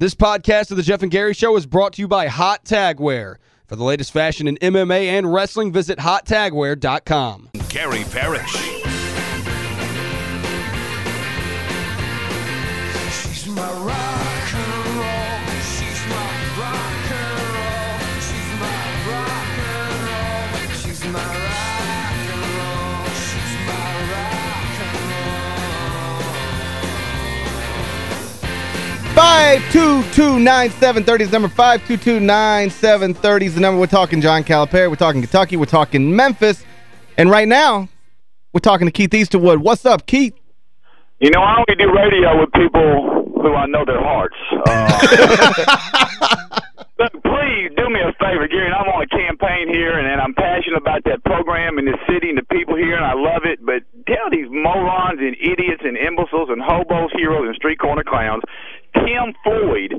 This podcast of the Geoff and Gary Show is brought to you by Hot Tagwear. For the latest fashion in MMA and wrestling, visit hottagwear.com. Gary Parrish. 522-9730 is the number 522-9730 is the number. We're talking John Calipari. We're talking Kentucky. We're talking Memphis. And right now, we're talking to Keith Easterwood. What's up, Keith? You know, I only do radio with people who I know their hearts. Uh, please do me a favor, Gary. I'm on a campaign here, and, and I'm passionate about that program and the city and the people here, and I love it. But tell these morons and idiots and imbeciles and hobos, heroes, and street corner clowns, Tim Floyd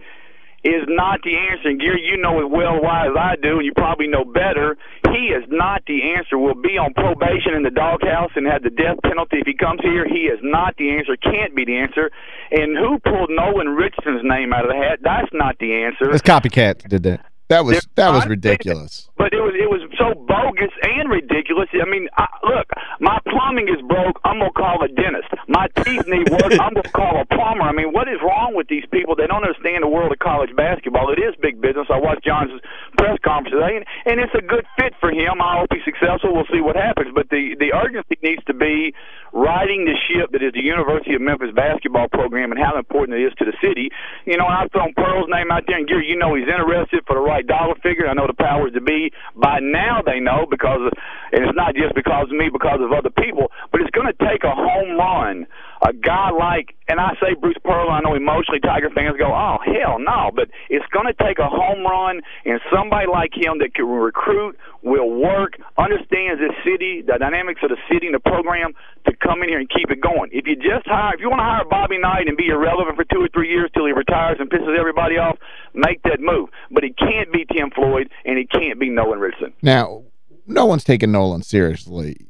is not the answer. And Gary, you know as well why as I do, and you probably know better. He is not the answer. Will be on probation in the doghouse and have the death penalty if he comes here. He is not the answer. Can't be the answer. And who pulled Nolan Richardson's name out of the hat? That's not the answer. This copycat did that. That was that was ridiculous. But it was it was so bogus and ridiculous. I mean, I, look, my plumbing is broke. I'm gonna call a dentist. My teeth need work. I'm gonna call a plumber. I mean, what is wrong with these people? They don't understand the world of college basketball. It is big business. I watched John's press conference today, and, and it's a good fit for him. I hope he's successful. We'll see what happens. But the the urgency needs to be riding the ship that is the University of Memphis basketball program and how important it is to the city. You know, I've thrown Pearl's name out there, and Gary, you know he's interested for the right dollar figure. I know the powers to be. By now, they know because, of, and it's not just because of me, because of other people. But it's going to take a home run. A guy like, and I say Bruce Pearl, I know emotionally Tiger fans go, oh hell no, but it's going to take a home run and somebody like him that can recruit, will work, understands this city, the dynamics of the city and the program to come in here and keep it going. If you just hire, if you want to hire Bobby Knight and be irrelevant for two or three years till he retires and pisses everybody off, make that move. But it can't be Tim Floyd and it can't be Nolan Richardson. Now, no one's taking Nolan seriously.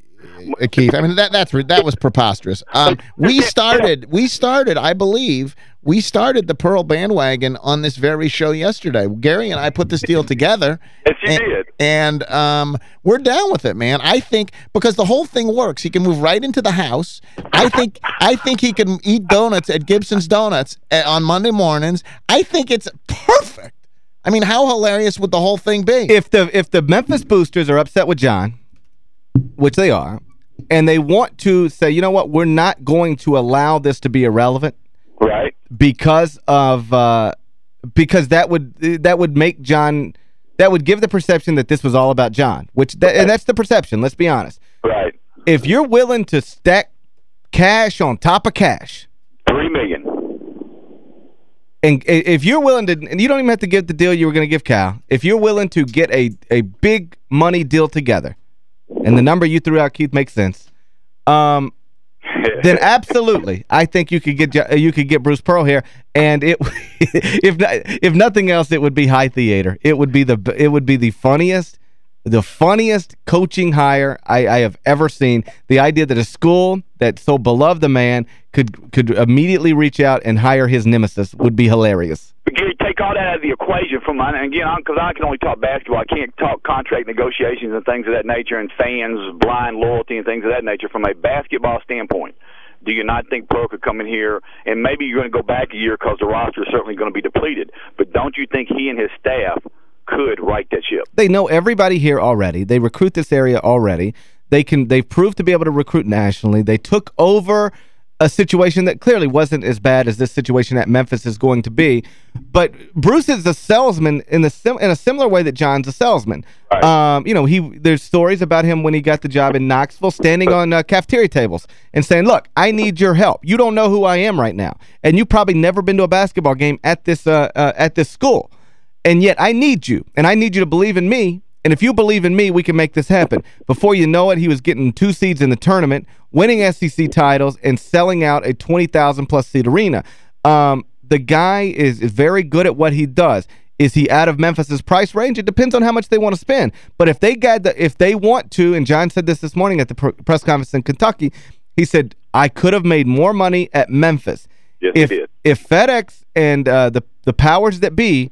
Keith, I mean that that's that was preposterous. Um, we started we started, I believe, we started the Pearl bandwagon on this very show yesterday. Gary and I put this deal together. Yes, you and, did. And um, we're down with it, man. I think because the whole thing works. He can move right into the house. I think I think he can eat donuts at Gibson's Donuts uh, on Monday mornings. I think it's perfect. I mean, how hilarious would the whole thing be? If the if the Memphis boosters are upset with John, which they are, and they want to say, you know what, we're not going to allow this to be irrelevant Right. because of uh, because that would that would make John that would give the perception that this was all about John, which that, and that's the perception, let's be honest. Right. If you're willing to stack cash on top of cash, Three million. and if you're willing to, and you don't even have to give the deal you were going to give Cal, if you're willing to get a, a big money deal together, and the number you threw out, Keith, makes sense, um, then absolutely, I think you could get you could get Bruce Pearl here, and it if not, if nothing else, it would be high theater. It would be the it would be the funniest, the funniest coaching hire I, I have ever seen. The idea that a school that so beloved a man could could immediately reach out and hire his nemesis would be hilarious. Gary, take all that out of the equation from again, because I can only talk basketball, I can't talk contract negotiations and things of that nature, and fans, blind loyalty, and things of that nature. From a basketball standpoint, do you not think Pearl could come in here and maybe you're going to go back a year because the roster is certainly going to be depleted? But don't you think he and his staff could right that ship? They know everybody here already. They recruit this area already. They can they've proved to be able to recruit nationally. They took over a situation that clearly wasn't as bad as this situation at Memphis is going to be. But Bruce is a salesman in the sim in a similar way that John's a salesman. Right. Um, you know, he there's stories about him when he got the job in Knoxville standing on uh, cafeteria tables and saying, "Look, I need your help. You don't know who I am right now, and you probably never been to a basketball game at this uh, uh, at this school." And yet I need you, and I need you to believe in me. And if you believe in me, we can make this happen. Before you know it, he was getting two seeds in the tournament, winning SEC titles, and selling out a 20,000-plus seat arena. Um, the guy is, is very good at what he does. Is he out of Memphis's price range? It depends on how much they want to spend. But if they got the, if they want to, and John said this this morning at the pr press conference in Kentucky, he said, I could have made more money at Memphis Yes, if if FedEx and uh, the the powers that be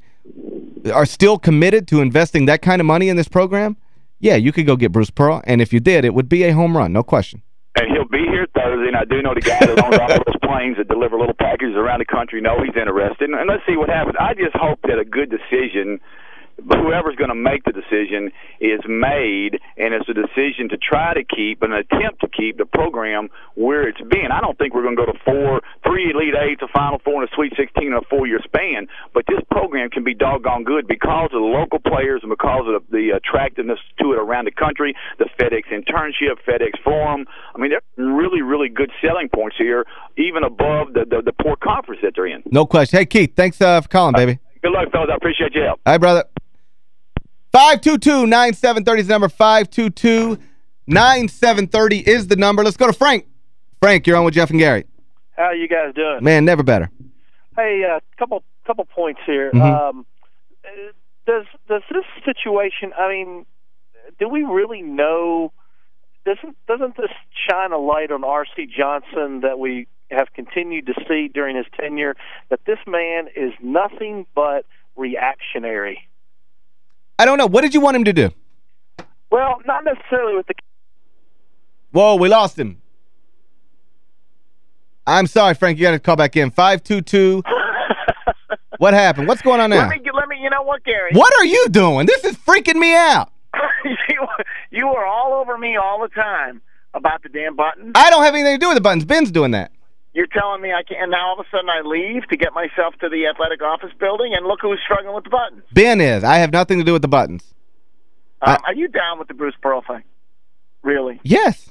are still committed to investing that kind of money in this program, yeah, you could go get Bruce Pearl, and if you did, it would be a home run, no question. And he'll be here Thursday, and I do know the guy that owns all those planes that deliver little packages around the country. know he's interested, and let's see what happens. I just hope that a good decision whoever's going to make the decision is made, and it's a decision to try to keep, an attempt to keep the program where it's been. I don't think we're going to go to four, three Elite Eights, a Final Four, and a Sweet 16 in a four-year span. But this program can be doggone good because of the local players and because of the, the attractiveness to it around the country, the FedEx internship, FedEx Forum. I mean, there are really, really good selling points here, even above the the, the poor conference that they're in. No question. Hey, Keith, thanks uh, for calling, baby. Good luck, fellas. I appreciate your help. All right, brother. 522-9730 is the number. 522-9730 is the number. Let's go to Frank. Frank, you're on with Geoff and Gary. How you guys doing? Man, never better. Hey, a uh, couple couple points here. Mhm. Um, uh, does does this situation? I mean, do we really know? Doesn't doesn't this shine a light on R.C. Johnson that we have continued to see during his tenure? That this man is nothing but reactionary. I don't know. What did you want him to do? Well, not necessarily with the Whoa, we lost him. I'm sorry, Frank. You got to call back in. 522. what happened? What's going on now? Let me, let me, you know what, Gary? What are you doing? This is freaking me out. you, you were all over me all the time about the damn buttons. I don't have anything to do with the buttons. Ben's doing that. You're telling me I can't, and now all of a sudden I leave to get myself to the athletic office building, and look who's struggling with the buttons. Ben is. I have nothing to do with the buttons. Um, I- are you down with the Bruce Pearl thing? Really? Yes.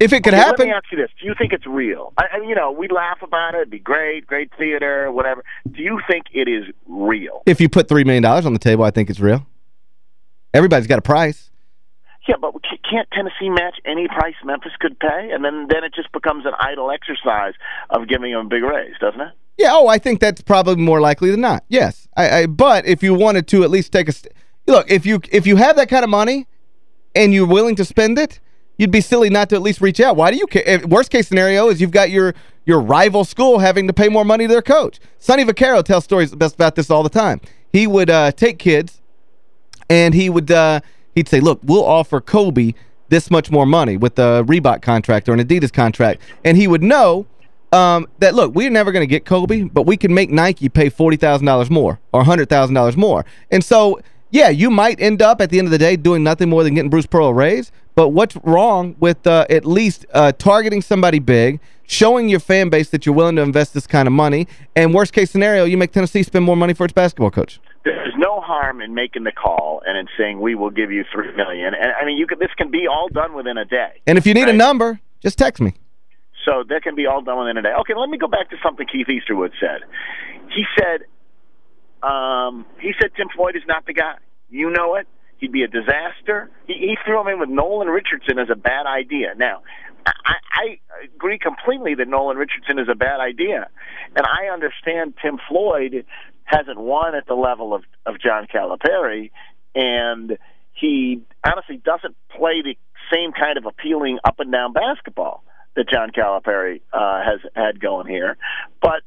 If it could Okay, happen. Let me ask you this: Do you think it's real? I, I, you know, we laugh about it. It'd be great, great theater, whatever. Do you think it is real? If you put $3 million on the table, I think it's real. Everybody's got a price. Yeah, but can't Tennessee match any price Memphis could pay? And then then it just becomes an idle exercise of giving them a big raise, doesn't it? Yeah, oh, I think that's probably more likely than not. Yes. I, I but if you wanted to at least take a Look, if you if you have that kind of money and you're willing to spend it, you'd be silly not to at least reach out. Why do you care? Worst case scenario is you've got your your rival school having to pay more money to their coach. Sonny Vaccaro tells stories best about this all the time. He would uh, take kids and he would uh, he'd say, "Look, we'll offer Kobe this much more money with a Reebok contract or an Adidas contract." And he would know um, that, look, we're never going to get Kobe, but we can make Nike pay $40,000 more or $100,000 more. And so, yeah, you might end up at the end of the day doing nothing more than getting Bruce Pearl a raise, but what's wrong with uh, at least uh, targeting somebody big, showing your fan base that you're willing to invest this kind of money, and worst case scenario, you make Tennessee spend more money for its basketball coach? Harm in making the call and in saying we will give you three million. And I mean, you could this can be all done within a day. And if you need a number, just text me. So that can be all done within a day. Okay, let me go back to something Keith Easterwood said. He said, um, he said Tim Floyd is not the guy. You know it. He'd be a disaster. He, he threw him in with Nolan Richardson as a bad idea. Now, I, I agree completely that Nolan Richardson is a bad idea, and I understand Tim Floyd hasn't won at the level of of John Calipari, and he honestly doesn't play the same kind of appealing up and down basketball that John Calipari uh, has had going here. But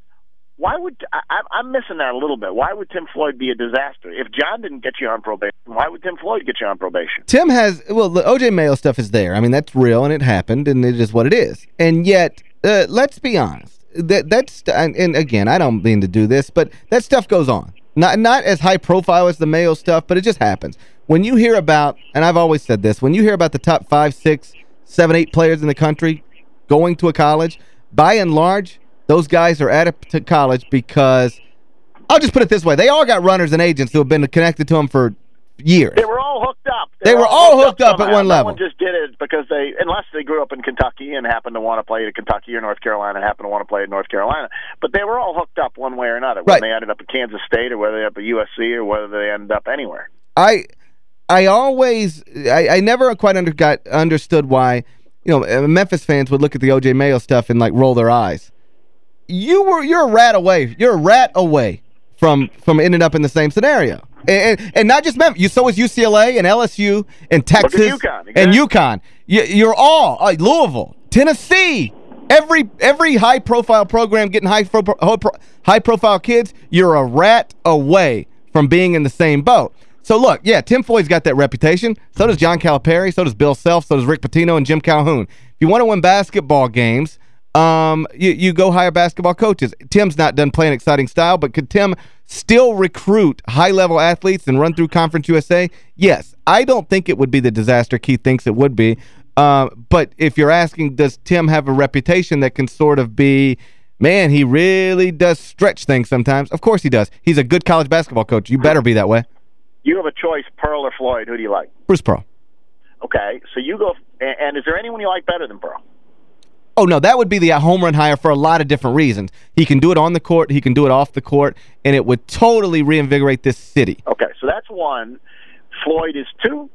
why would I, I'm- missing that a little bit? Why would Tim Floyd be a disaster? If John didn't get you on probation, why would Tim Floyd get you on probation? Tim has, well, the O.J. Mayo stuff is there. I mean, that's real and it happened and it is what it is. And yet, uh, let's be honest. That that's and, and again, I don't mean to do this, but that stuff goes on. Not not as high profile as the Mayo stuff, but it just happens. When you hear about, and I've always said this, when you hear about the top five, six, seven, eight players in the country going to a college, by and large, those guys are at to college because, I'll just put it this way, they all got runners and agents who have been connected to them for years. They were all hooked up. They were all hooked up at one level. one just did it because they, unless they grew up in Kentucky and happened to want to play at Kentucky or North Carolina, and happened to want to play at North Carolina. But they were all hooked up one way or another. Right. When they ended up at Kansas State, or whether they ended up at USC, or whether they ended up anywhere. I I always I, I never quite under, got understood why you know uh, Memphis fans would look at the OJ Mayo stuff and like roll their eyes. You were you're a rat away. You're a rat away from from ending up in the same scenario. And and, and not just Memphis. You so is UCLA and LSU and Texas UConn, and exactly. UConn. You, you're all uh, Louisville, Tennessee. Every every high-profile program getting high pro, high-profile kids, you're a rat away from being in the same boat. So look, yeah, Tim Floyd's got that reputation. So does John Calipari. So does Bill Self. So does Rick Pitino and Jim Calhoun. If you want to win basketball games, um, you, you go hire basketball coaches. Tim's not done playing exciting style, but could Tim still recruit high-level athletes and run through Conference USA? Yes. I don't think it would be the disaster Keith thinks it would be. Uh, but if you're asking, does Tim have a reputation that can sort of be, man, he really does stretch things sometimes? Of course he does. He's a good college basketball coach. You better be that way. You have a choice, Pearl or Floyd. Who do you like? Bruce Pearl. Okay, so you go. And, and is there anyone you like better than Pearl? Oh, no, that would be the uh, home run hire for a lot of different reasons. He can do it on the court, he can do it off the court, and it would totally reinvigorate this city. Okay, so that's one. Floyd is two.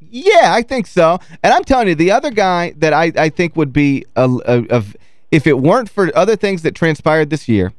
Yeah, I think so. And I'm telling you, the other guy that I, I think would be, a, a, a, if it weren't for other things that transpired this year,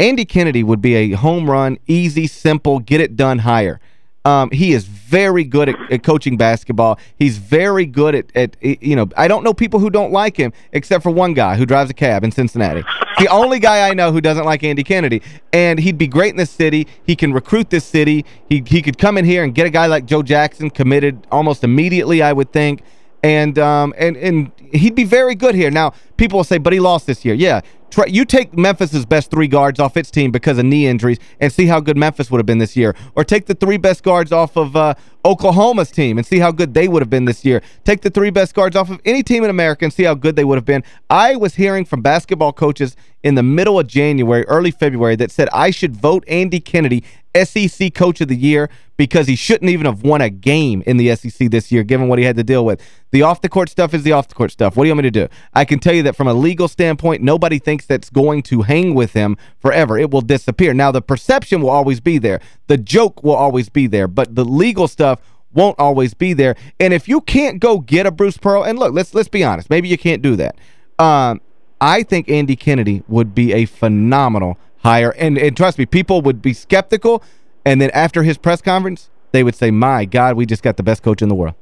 Andy Kennedy would be a home run, easy, simple, get it done hire. Um, he is very good at, at, coaching basketball. He's very good at, at, you know, I don't know people who don't like him except for one guy who drives a cab in Cincinnati. the only guy I know who doesn't like Andy Kennedy. And he'd be great in this city. He can recruit this city. He, he could come in here and get a guy like Joe Jackson committed almost immediately, I would think. And um and and he'd be very good here. Now, people will say, but he lost this year. Yeah, Try, you take Memphis's best three guards off its team because of knee injuries and see how good Memphis would have been this year. Or take the three best guards off of uh, Oklahoma's team and see how good they would have been this year. Take the three best guards off of any team in America and see how good they would have been. I was hearing from basketball coaches in the middle of January, early February, that said I should vote Andy Kennedy SEC Coach of the Year because he shouldn't even have won a game in the SEC this year, given what he had to deal with. The off-the-court stuff is the off-the-court stuff. What do you want me to do? I can tell you that from a legal standpoint, nobody thinks that's going to hang with him forever. It will disappear. Now, the perception will always be there. The joke will always be there. But the legal stuff won't always be there. And if you can't go get a Bruce Pearl, and look, let's let's be honest. Maybe you can't do that. Um, I think Andy Kennedy would be a phenomenal hire. And, and trust me, people would be skeptical. And then after his press conference, they would say, my God, we just got the best coach in the world.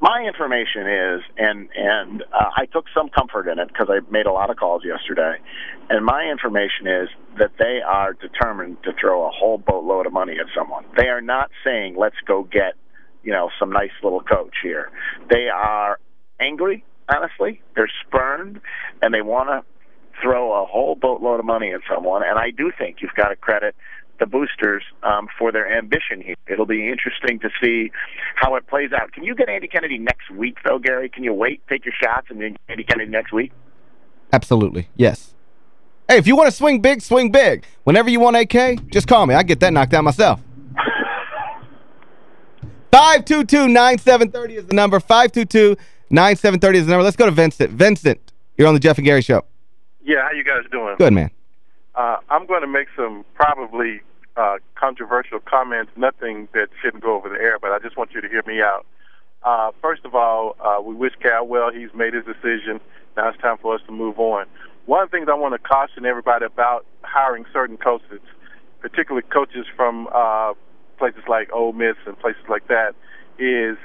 My information is, and and uh, I took some comfort in it because I made a lot of calls yesterday, and my information is that they are determined to throw a whole boatload of money at someone. They are not saying, let's go get, you know, some nice little coach here. They are angry, honestly. They're spurned, and they want to throw a whole boatload of money at someone. And I do think you've got to credit the boosters um, for their ambition here. It'll be interesting to see how it plays out. Can you get Andy Kennedy next week, though, Gary? Can you wait, take your shots, and then get Andy Kennedy next week? Absolutely, yes. Hey, if you want to swing big, swing big. Whenever you want AK, just call me. I get that knocked out myself. 522-9730 is the number. 522-9730 is the number. Let's go to Vincent. Vincent, you're on the Geoff and Gary Show. Yeah, how you guys doing? Good, man. Uh, I'm going to make some probably uh, controversial comments, nothing that shouldn't go over the air, but I just want you to hear me out. Uh, first of all, uh, we wish Cal well. He's made his decision. Now it's time for us to move on. One of the things I want to caution everybody about hiring certain coaches, particularly coaches from uh, places like Ole Miss and places like that, is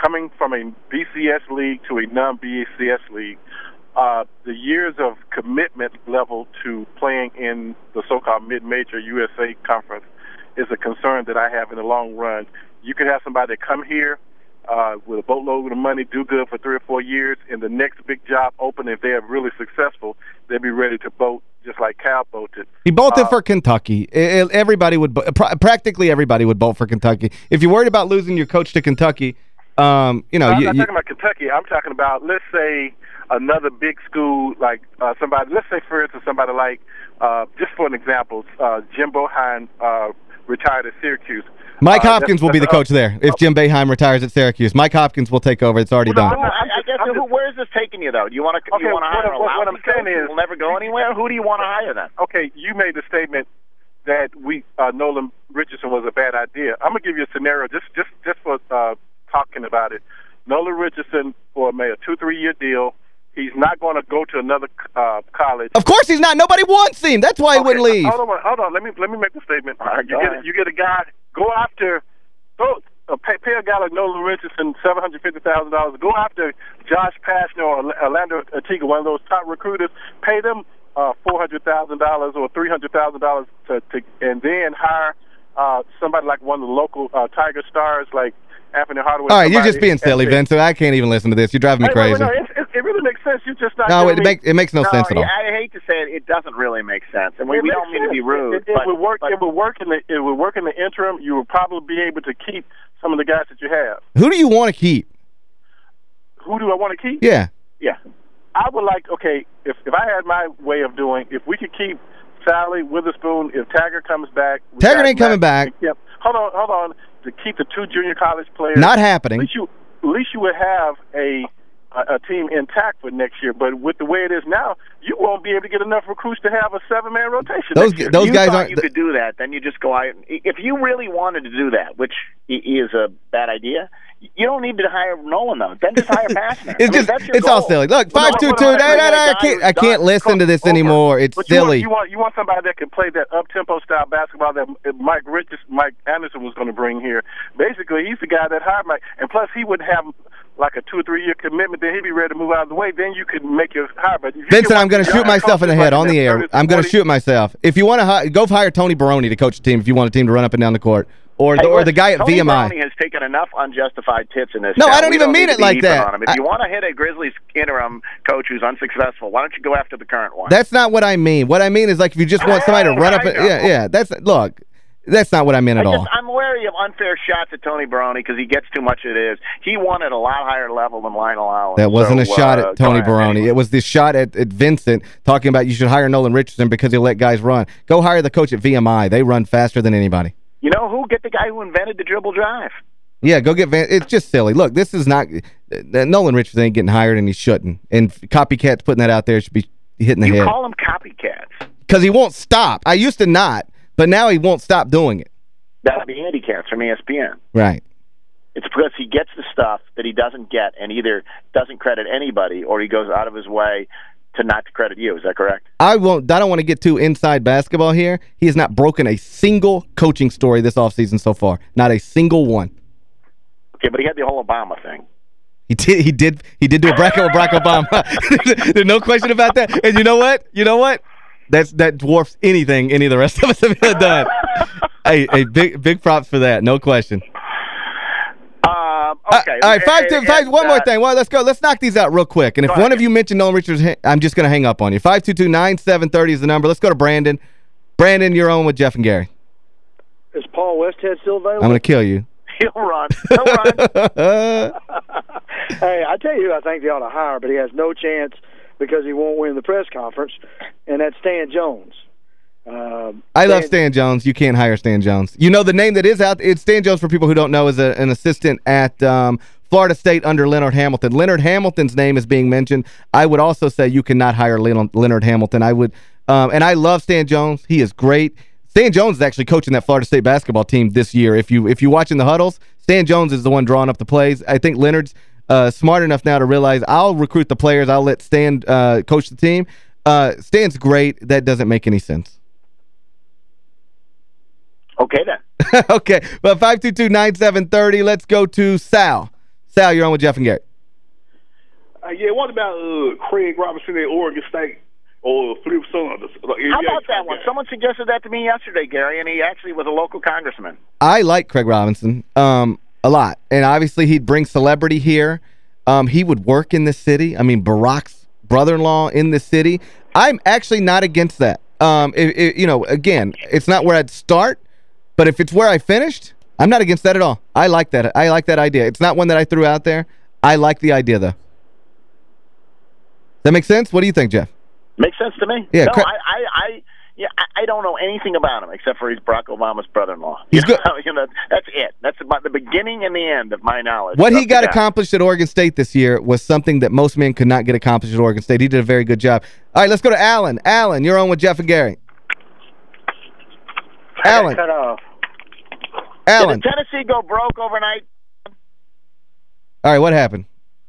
coming from a BCS league to a non-BCS league uh, the years of commitment level to playing in the so-called mid-major USA conference is a concern that I have in the long run. You could have somebody come here uh, with a boatload of money, do good for three or four years, and the next big job open, if they are really successful, they'd be ready to boat just like Cal boated. He bolted uh, for Kentucky. Everybody would, practically everybody would bolt for Kentucky. If you're worried about losing your coach to Kentucky, um, you know. I'm you, not you, talking about Kentucky. I'm talking about, let's say, another big school like uh, somebody, let's say for instance somebody like, uh, just for an example, uh, Jim Boeheim uh, retired at Syracuse. Mike Uh, Hopkins that's- will be the coach there if Jim Boeheim retires at Syracuse. Mike Hopkins will take over. It's already Well, done. no, I, I guess who, just- where is this taking you, though? Do you want to Okay, you want to what- hire a what- what I'm saying is who is- will never go anywhere? Who do you want to hire then? okay, you made the statement that we uh, Nolan Richardson was a bad idea. I'm gonna give you a scenario just just just for uh, talking about it. Nolan Richardson for made a two three year deal. He's not going to go to another uh, college. Of course he's not. Nobody wants him. That's why he Okay, wouldn't leave. Hold on, hold on. Let me let me make the statement. All right, you get ahead. you get a guy. Go after. Go uh, pay, pay a guy guy like Nolan Richardson seven hundred fifty thousand dollars. Go after Josh Pastner or Orlando Antigua, one of those top recruiters. Pay them uh, four hundred thousand dollars or three hundred thousand dollars to, to, and then hire uh, somebody like one of the local uh, Tiger stars, like Anthony Hardaway. All right, you're just being silly, and- Vince. I can't even listen to this. You're driving me Hey, wait, wait, crazy. no, it, it, it really makes sense. You're just not. No, it, me- make, it makes no, No, sense at all. I hate to say it, it doesn't really make sense, and we, we don't mean to be rude. It, it, but, would work. but it would work in the. It would work in the interim. You would probably be able to keep some of the guys that you have. Who do you want to keep? Who do I want to keep? Yeah. yeah, I would like. Okay, if if I had my way of doing, if we could keep Wesley Witherspoon, if Taggart comes back, we Taggart got ain't coming back. Yep. Hold on, hold on. To keep the two junior college players. Not happening. At happening. least you, at least you would have a a, a team intact for next year. But with the way it is now, you won't be able to get enough recruits to have a seven man rotation. Those next year. those you guys aren't you could do that, then you just go out. If you really wanted to do that, which is a bad idea, you don't need to hire Nolan though. Then just hire Pastner. It's I mean, just it's all silly. Look, Well, no, 522, well, no, no, no, I can't I can't listen to this anymore. It's But you want, silly. you want you want somebody that can play that up tempo style basketball that Mike Richards, Mike Anderson was going to bring here. Basically, he's the guy that hired Mike, and plus he would have like a two or three year commitment. Then he'd be ready to move out of the way. Then you could make your hire. But you Vincent, I'm going to shoot myself in the head on the air. I'm going to shoot myself. If you want to go hire Tony Baroni to coach the team if you want a team to run up and down the court. Or, Hey, the, or the guy at Tony VMI. Browning has taken enough unjustified tits in this. No, town. I don't We even mean it like that. If I- you want to hit a Grizzlies interim coach who's unsuccessful, why don't you go after the current one? That's not what I mean. What I mean is like if you just want somebody to run up and yeah, yeah, that's look. That's not what I meant I at all. I'm wary of unfair shots at Tony Baroni because he gets too much of it is. He won at a lot higher level than Lionel Hollins. That wasn't So, a shot uh, at Tony. Baroni. Anyway. It was the shot at, at Vincent talking about you should hire Nolan Richardson because he'll let guys run. Go hire the coach at VMI. They run faster than anybody. You know who? Get the guy who invented the dribble drive. Yeah, go get Van. It's just silly. Look, this is not uh, Nolan Richardson ain't getting hired and he shouldn't. And copycats putting that out there should be hitting the You head. call him copycats. Because he won't stop. I used to not, but now he won't stop doing it. That would be Andy Katz from E ESPN. Right. It's because he gets the stuff that he doesn't get and either doesn't credit anybody or he goes out of his way to not to credit you. Is that correct? I won't I don't want to get too inside basketball here. He has not broken a single coaching story this offseason so far. Not a single one. Okay, but he had the whole Obama thing. He did he did he did do a bracket with Barack Obama. There's no question about that. And you know what? You know what? That's that dwarfs anything any of the rest of us have done. hey, hey, big big props for that. No question. Uh, okay. all right, five, and- two, five, one more uh, thing. Well, let's go. Let's knock these out real quick. And if Go one of you mentioned Nolan Richards, I'm just going to hang up on you. 522-9730 is the number. Let's go to Brandon. Brandon, you're on with Geoff and Gary. Is Paul Westhead still available? I'm going to kill you. He'll run. He'll run. hey, I tell you who I think they ought to hire, but he has no chance because he won't win the press conference, and that's Stan Jones. Um, I love Stan Jones. You can't hire Stan Jones. You know the name that is out it's Stan Jones for people who don't know is a, an assistant at um, Florida State under Leonard Hamilton. Leonard Hamilton's name is being mentioned. I would also say you cannot hire Leonard Hamilton. I would um, and I love Stan Jones. He is great. Stan Jones is actually coaching that Florida State basketball team this year. If you if you're watching the huddles, Stan Jones is the one drawing up the plays. I think Leonard's uh, smart enough now to realize I'll recruit the players. I'll let Stan uh, coach the team. Uh, Stan's great. That doesn't make any sense. Okay, then. okay, well, 522-9730. Let's go to Sal. Sal, you're on with Geoff and Gary. Uh, yeah, what about uh, Craig Robinson at Oregon State or Flip Saunders? Like, How about that one? Someone suggested that to me yesterday, Gary, and he actually was a local congressman. I like Craig Robinson um, a lot. And obviously he'd bring celebrity here. Um, he would work in the city. I mean, Barack's brother-in-law in the city. I'm actually not against that. Um, it, it- you know, again, it's not where I'd start, but if it's where I finished, I'm not against that at all. I like that. I like that idea. It's not one that I threw out there. I like the idea, though. That makes sense? What do you think, Geoff? Makes sense to me. Yeah, No, I, I, I, yeah, I, I don't know anything about him except for he's Barack Obama's brother-in-law. He's good. You know, that's it. That's about the beginning and the end of my knowledge. What he got accomplished at Oregon State this year was something that most men could not get accomplished at Oregon State. He did a very good job. All right, let's go to Allen. Allen, you're on with Geoff and Gary. Alan, cut off. Alan. Did Tennessee go broke overnight? All right, what happened?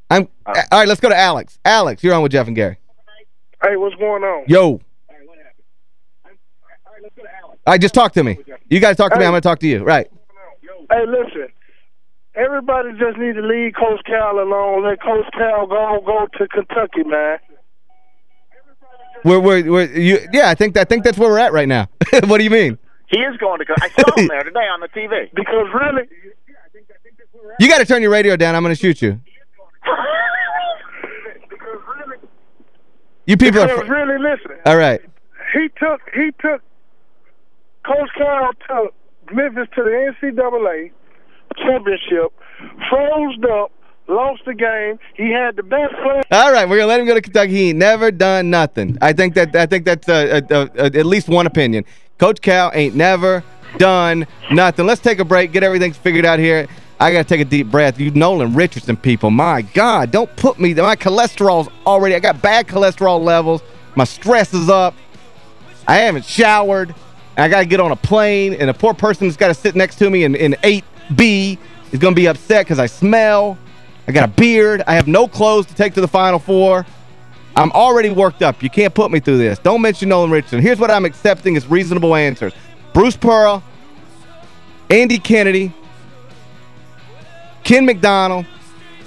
I'm uh. All right, let's go to Alex. Alex, you're on with Geoff and Gary. Hey, what's going on? Yo. All right, let's go to alex all right just talk to me. You guys talk to me. I'm going to talk to you. Right. Hey, listen. everybody just need to leave Coach Cal alone. Let Coach Cal go go to Kentucky, man. We're, we're, we're, you, yeah, I think, I think that's where we're at right now. what do you mean? He is going to go. I saw him there today on the TV. Because really, You got to turn your radio down. I'm going to shoot you. You people are... because fr- really, listening. All right. He took he took Coach Cal took Memphis to the NCAA championship, froze up, lost the game. He had the best player. All right, we're going to let him go to Kentucky. He ain't never done nothing. I think that I think that's uh, uh, uh, at least one opinion. Coach Cal ain't never done nothing. Let's take a break, get everything figured out here. I got to take a deep breath. You Nolan Richardson people, my God, don't put me, my cholesterol's already, I got bad cholesterol levels. My stress is up. I haven't showered. I got to get on a plane, and a poor person that's got to sit next to me in, in 8B is going to be upset because I smell. I got a beard. I have no clothes to take to the Final Four. I'm already worked up. You can't put me through this. Don't mention Nolan Richardson. Here's what I'm accepting as reasonable answers. Bruce Pearl, Andy Kennedy, Ken McDonald,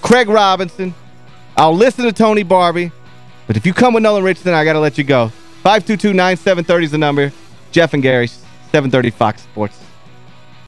Craig Robinson. I'll listen to Tony Barbee. But if you come with Nolan Richardson, I got to let you go. 522-9730 is the number. Geoff and Gary, 730 Fox Sports.